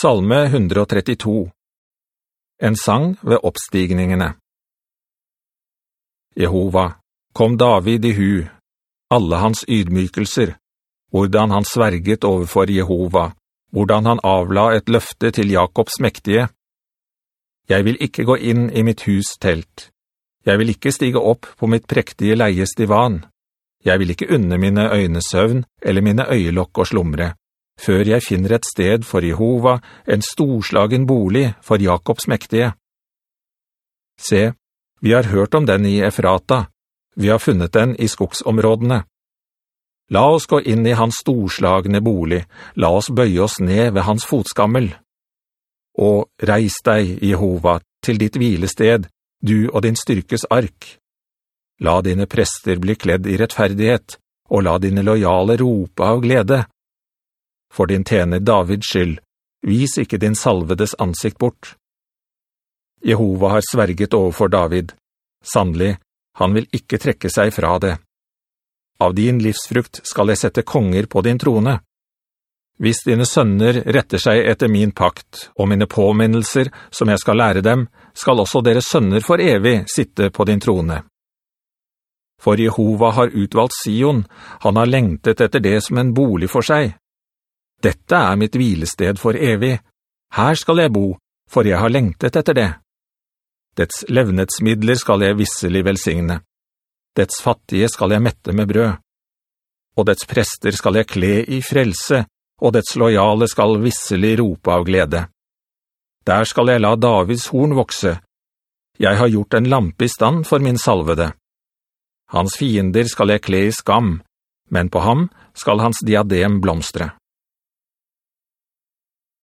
Salme 132 En sang ved oppstigningene Jehova, kom David i hu, alle hans ydmykelser, hvordan han sverget overfor Jehova, hvordan han avla et løfte til Jakobs mektige. Jeg vil ikke gå inn i mitt hus telt. Jeg vil ikke stige opp på mitt prektige leiestivan. Jeg vil ikke unne mine øynesøvn eller mine øyelokk og slumre før jeg finner et sted for Jehova, en storslagen bolig for Jakobs mektige. Se, vi har hørt om den i Efrata, vi har funnet den i skogsområdene. La oss gå inn i hans storslagne bolig, la oss bøye oss ned ved hans fotskammel. Og reis deg, Jehova, til ditt hvilested, du og din styrkes ark. La dine prester bli kledd i rettferdighet, og la dine lojale rope av glede. For din tjener Davids skyld, vis ikke din salvedes ansikt bort. Jehova har sverget overfor David. Sannelig, han vil ikke trekke seg fra det. Av din livsfrukt skal jeg sette konger på din trone. Hvis dine sønner retter seg etter min pakt, og mine påminnelser som jeg skal lære dem, skal også deres sønner for evig sitte på din trone. For Jehova har utvalgt Sion, han har lengtet etter det som en bolig for seg. Dette er mitt hvilested for evig. Her skal jeg bo, for jeg har lengtet etter det. Dets levnetsmidler skal jeg visselig velsigne. Dets fattige skal jeg mette med brød. Og dets prester skal jeg kle i frelse, og dets lojale skal visselig rope av glede. Der skal jeg la Davids horn vokse. Jeg har gjort en lampe i stand for min salvede. Hans fiender skal jeg kle i skam, men på ham skal hans diadem blomstre.